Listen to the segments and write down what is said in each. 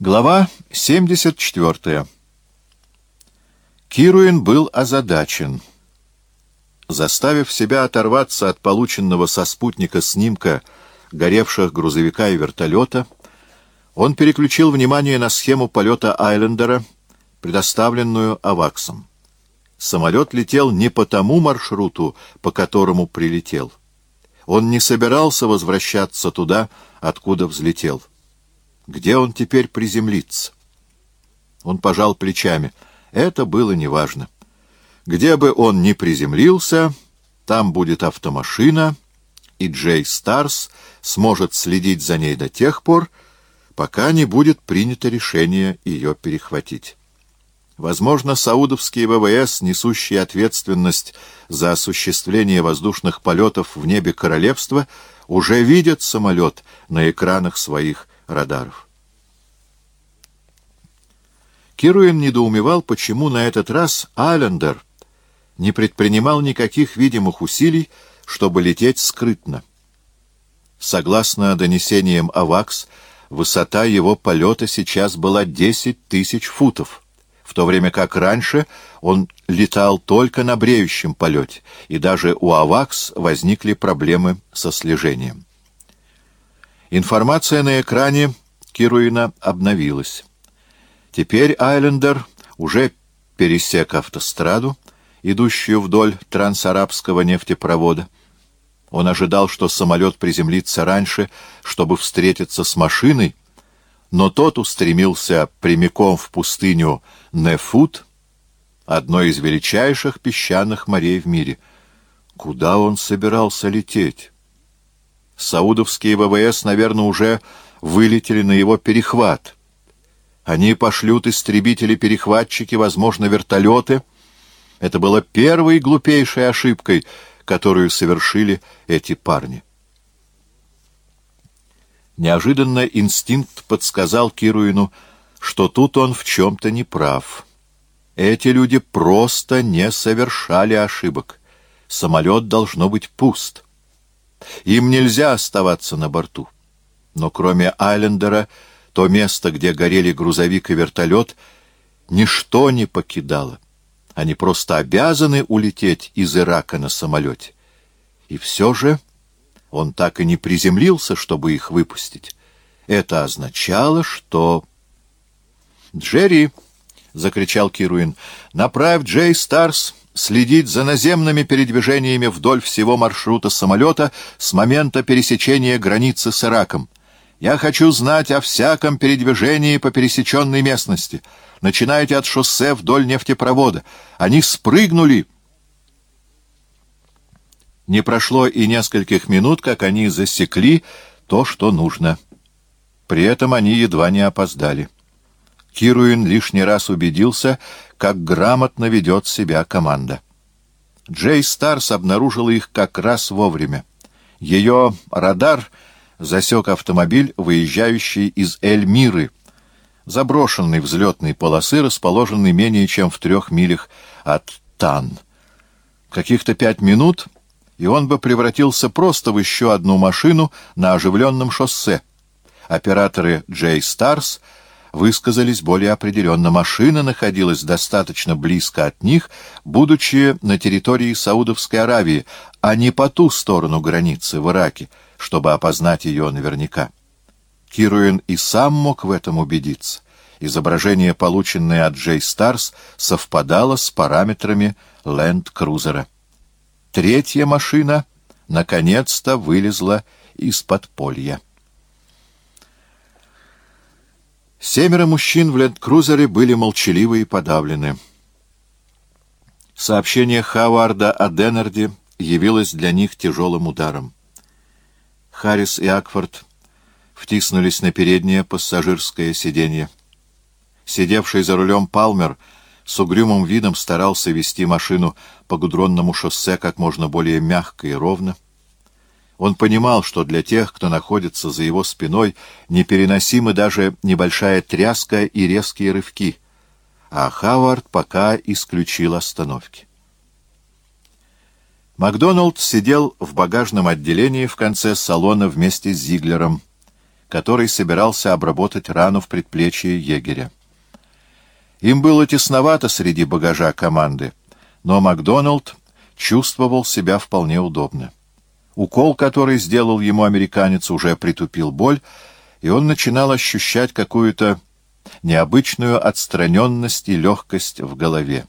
Глава 74. Кируин был озадачен. Заставив себя оторваться от полученного со спутника снимка горевших грузовика и вертолета, он переключил внимание на схему полета Айлендера, предоставленную Аваксом. Самолет летел не по тому маршруту, по которому прилетел. Он не собирался возвращаться туда, откуда взлетел. Где он теперь приземлится? Он пожал плечами. Это было неважно. Где бы он ни приземлился, там будет автомашина, и Джей Старс сможет следить за ней до тех пор, пока не будет принято решение ее перехватить. Возможно, саудовские ВВС, несущие ответственность за осуществление воздушных полетов в небе королевства, уже видят самолет на экранах своих радаров. Кируин недоумевал, почему на этот раз Алендер не предпринимал никаких видимых усилий, чтобы лететь скрытно. Согласно донесениям АВАКС, высота его полета сейчас была 10 тысяч футов — в то время как раньше он летал только на бреющем полете, и даже у АВАКС возникли проблемы со слежением. Информация на экране Кируина обновилась. Теперь Айлендер уже пересек автостраду, идущую вдоль трансарабского нефтепровода. Он ожидал, что самолет приземлится раньше, чтобы встретиться с машиной, но тот устремился прямиком в пустыню Нефут, одной из величайших песчаных морей в мире. Куда он собирался лететь? Саудовские ВВС, наверное, уже вылетели на его перехват. Они пошлют истребители-перехватчики, возможно, вертолеты. Это было первой глупейшей ошибкой, которую совершили эти парни. Неожиданно инстинкт подсказал Кируину, что тут он в чем-то не прав. Эти люди просто не совершали ошибок. Самолет должно быть пуст. Им нельзя оставаться на борту. Но кроме Айлендера, то место, где горели грузовик и вертолет, ничто не покидало. Они просто обязаны улететь из Ирака на самолете. И все же... Он так и не приземлился, чтобы их выпустить. Это означало, что... «Джерри!» — закричал Кируин. «Направь Джей Старс следить за наземными передвижениями вдоль всего маршрута самолета с момента пересечения границы с Ираком. Я хочу знать о всяком передвижении по пересеченной местности. Начинайте от шоссе вдоль нефтепровода. Они спрыгнули!» Не прошло и нескольких минут, как они засекли то, что нужно. При этом они едва не опоздали. Кируин лишний раз убедился, как грамотно ведет себя команда. Джей Старс обнаружила их как раз вовремя. Ее радар засек автомобиль, выезжающий из Эльмиры, заброшенной взлетной полосы, расположенной менее чем в трех милях от Тан. Каких-то пять минут и он бы превратился просто в еще одну машину на оживленном шоссе. Операторы Джей Старс высказались более определенно. Машина находилась достаточно близко от них, будучи на территории Саудовской Аравии, а не по ту сторону границы в Ираке, чтобы опознать ее наверняка. Кируин и сам мог в этом убедиться. Изображение, полученное от Джей Старс, совпадало с параметрами ленд-крузера. Третья машина наконец-то вылезла из подполья. Семеро мужчин в ленд-крузере были молчаливы и подавлены. Сообщение Хаварда о Деннерде явилось для них тяжелым ударом. Харрис и Акфорд втиснулись на переднее пассажирское сиденье. Сидевший за рулем Палмер — с угрюмым видом старался вести машину по гудронному шоссе как можно более мягко и ровно. Он понимал, что для тех, кто находится за его спиной, непереносимы даже небольшая тряска и резкие рывки, а Хавард пока исключил остановки. Макдоналд сидел в багажном отделении в конце салона вместе с Зиглером. который собирался обработать рану в предплечье егеря. Им было тесновато среди багажа команды, но Макдоналд чувствовал себя вполне удобно. Укол, который сделал ему американец, уже притупил боль, и он начинал ощущать какую-то необычную отстраненность и легкость в голове.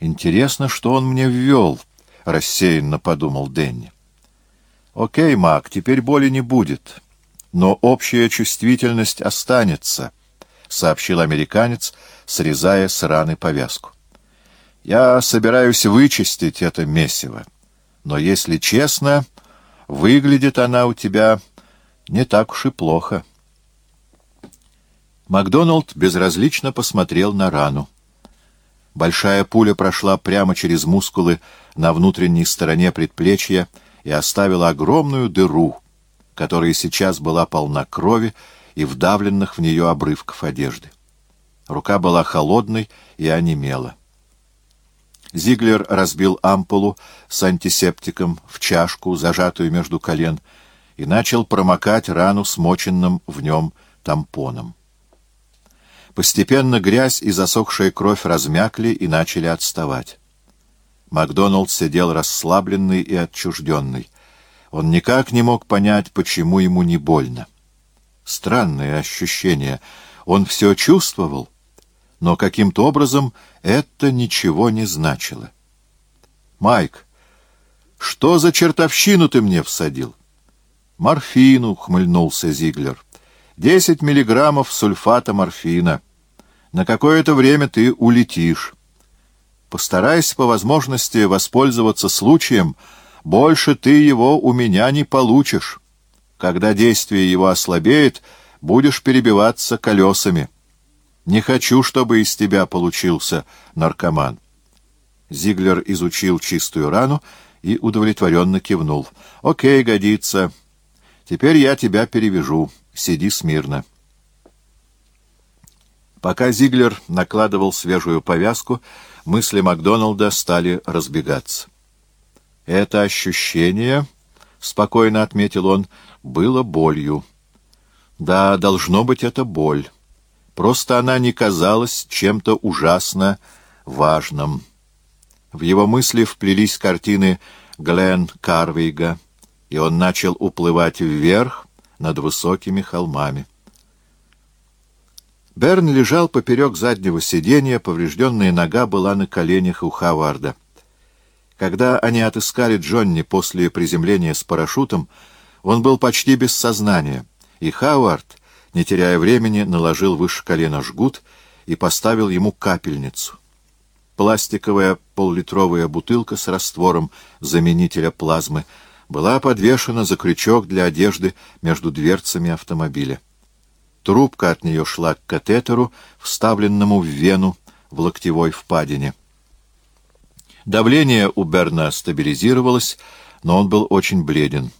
«Интересно, что он мне ввел», — рассеянно подумал Дэнни. «Окей, Мак, теперь боли не будет, но общая чувствительность останется», — сообщил американец, срезая с раны повязку. «Я собираюсь вычистить это месиво, но, если честно, выглядит она у тебя не так уж и плохо». Макдоналд безразлично посмотрел на рану. Большая пуля прошла прямо через мускулы на внутренней стороне предплечья и оставила огромную дыру, которая сейчас была полна крови и вдавленных в нее обрывков одежды. Рука была холодной и онемела. Зиглер разбил ампулу с антисептиком в чашку, зажатую между колен, и начал промокать рану смоченным в нем тампоном. Постепенно грязь и засохшая кровь размякли и начали отставать. Макдоналд сидел расслабленный и отчужденный. Он никак не мог понять, почему ему не больно. Странное ощущение. Он все чувствовал, но каким-то образом это ничего не значило. «Майк, что за чертовщину ты мне всадил?» «Морфину», — хмыльнулся Зиглер. «Десять миллиграммов сульфата морфина. На какое-то время ты улетишь. Постарайся по возможности воспользоваться случаем, больше ты его у меня не получишь. Когда действие его ослабеет, будешь перебиваться колесами. Не хочу, чтобы из тебя получился наркоман. Зиглер изучил чистую рану и удовлетворенно кивнул. «Окей, годится. Теперь я тебя перевяжу. Сиди смирно». Пока Зиглер накладывал свежую повязку, мысли Макдоналда стали разбегаться. «Это ощущение, — спокойно отметил он, — было болью. Да, должно быть, это боль. Просто она не казалась чем-то ужасно важным». В его мысли вплелись картины Глен Карвейга, и он начал уплывать вверх над высокими холмами. Берн лежал поперек заднего сиденья, поврежденная нога была на коленях у Хаварда. Когда они отыскали Джонни после приземления с парашютом, он был почти без сознания, и Хавард, не теряя времени, наложил выше колена жгут и поставил ему капельницу. Пластиковая поллитровая бутылка с раствором заменителя плазмы была подвешена за крючок для одежды между дверцами автомобиля. Трубка от нее шла к катетеру, вставленному в вену в локтевой впадине. Давление у Берна стабилизировалось, но он был очень бледен.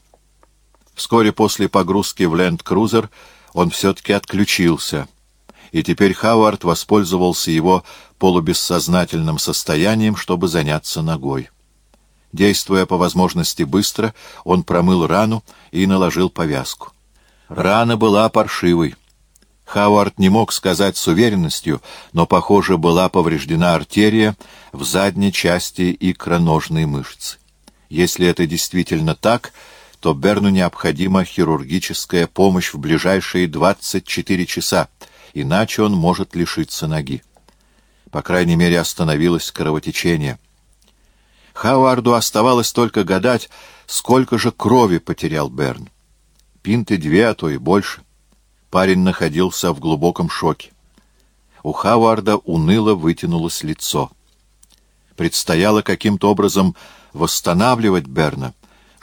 Вскоре после погрузки в ленд-крузер он все-таки отключился, и теперь Хауард воспользовался его полубессознательным состоянием, чтобы заняться ногой. Действуя по возможности быстро, он промыл рану и наложил повязку. Рана была паршивой. Хауард не мог сказать с уверенностью, но, похоже, была повреждена артерия в задней части икроножной мышцы. Если это действительно так, то Берну необходима хирургическая помощь в ближайшие 24 часа, иначе он может лишиться ноги. По крайней мере, остановилось кровотечение. Хауарду оставалось только гадать, сколько же крови потерял Берн. Пинты две, а то и больше. Парень находился в глубоком шоке. У Хаварда уныло вытянулось лицо. Предстояло каким-то образом восстанавливать Берна,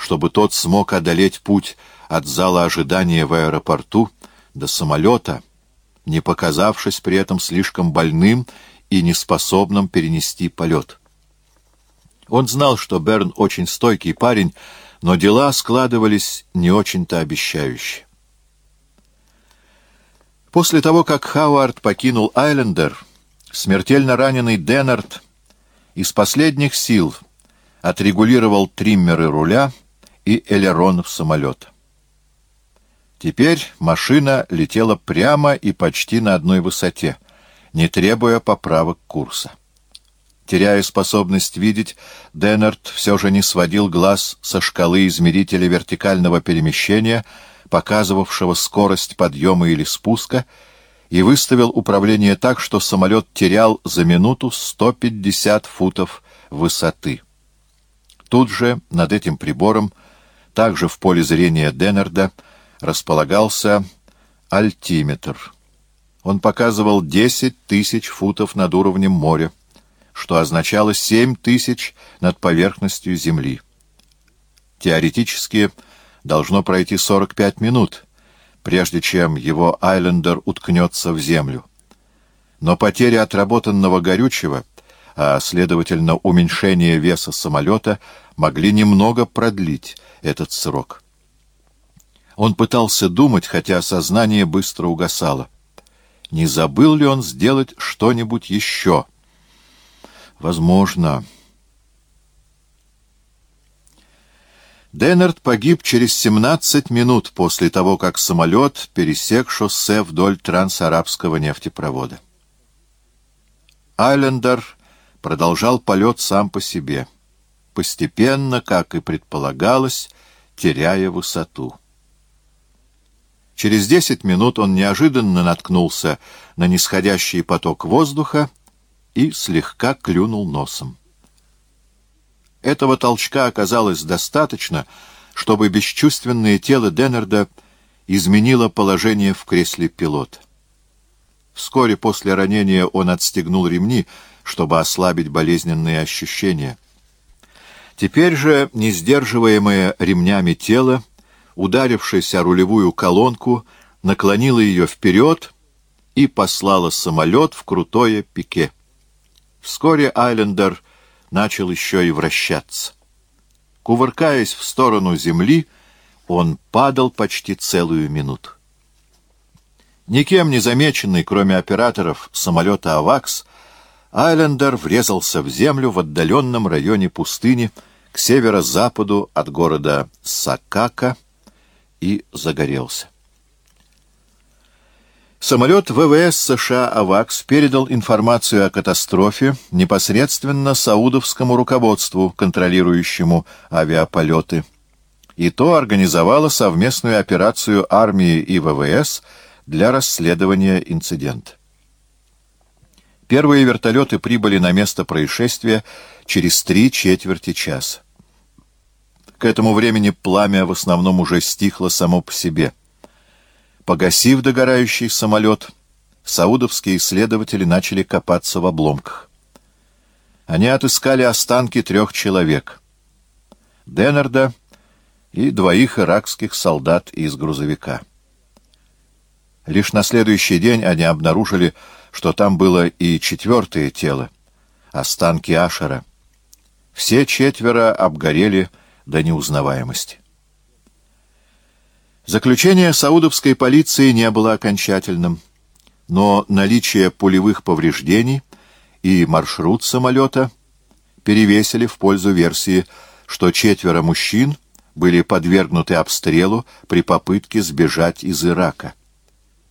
чтобы тот смог одолеть путь от зала ожидания в аэропорту до самолета, не показавшись при этом слишком больным и неспособным перенести полет. Он знал, что Берн очень стойкий парень, но дела складывались не очень-то обещающе. После того, как Хауард покинул Айлендер, смертельно раненый Деннард из последних сил отрегулировал триммеры руля и элеронов самолета. Теперь машина летела прямо и почти на одной высоте, не требуя поправок курса. Теряя способность видеть, Деннерт все же не сводил глаз со шкалы измерителя вертикального перемещения, показывавшего скорость подъема или спуска, и выставил управление так, что самолет терял за минуту 150 футов высоты. Тут же, над этим прибором, также в поле зрения Деннерда, располагался альтиметр. Он показывал 10 тысяч футов над уровнем моря, что означало 7 тысяч над поверхностью Земли. Теоретически должно пройти 45 минут, прежде чем его Айлендер уткнется в землю. Но потеря отработанного горючего, а, следовательно, уменьшение веса самолета, могли немного продлить этот срок. Он пытался думать, хотя сознание быстро угасало. Не забыл ли он сделать что-нибудь еще? Возможно. Деннерт погиб через 17 минут после того, как самолет пересек шоссе вдоль трансарабского нефтепровода. Айлендер продолжал полет сам по себе, постепенно, как и предполагалось, теряя высоту. Через десять минут он неожиданно наткнулся на нисходящий поток воздуха и слегка клюнул носом. Этого толчка оказалось достаточно, чтобы бесчувственное тело Деннерда изменило положение в кресле пилота. Вскоре после ранения он отстегнул ремни, чтобы ослабить болезненные ощущения. Теперь же, не сдерживаемое ремнями тело, ударившись о рулевую колонку, наклонило ее вперед и послало самолет в крутое пике. Вскоре Айлендер начал еще и вращаться. Кувыркаясь в сторону земли, он падал почти целую минуту. Никем не замеченный, кроме операторов самолета «Авакс», Айлендер врезался в землю в отдаленном районе пустыни к северо-западу от города Сакака и загорелся. Самолет ВВС США «Авакс» передал информацию о катастрофе непосредственно саудовскому руководству, контролирующему авиаполеты. И то организовало совместную операцию армии и ВВС для расследования инцидента. Первые вертолеты прибыли на место происшествия через три четверти часа. К этому времени пламя в основном уже стихло само по себе – Погасив догорающий самолет, саудовские исследователи начали копаться в обломках. Они отыскали останки трех человек — Деннерда и двоих иракских солдат из грузовика. Лишь на следующий день они обнаружили, что там было и четвертое тело — останки Ашера. Все четверо обгорели до неузнаваемости. Заключение саудовской полиции не было окончательным, но наличие пулевых повреждений и маршрут самолета перевесили в пользу версии, что четверо мужчин были подвергнуты обстрелу при попытке сбежать из Ирака.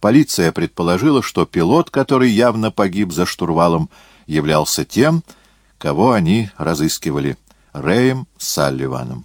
Полиция предположила, что пилот, который явно погиб за штурвалом, являлся тем, кого они разыскивали — Рэем Салливаном.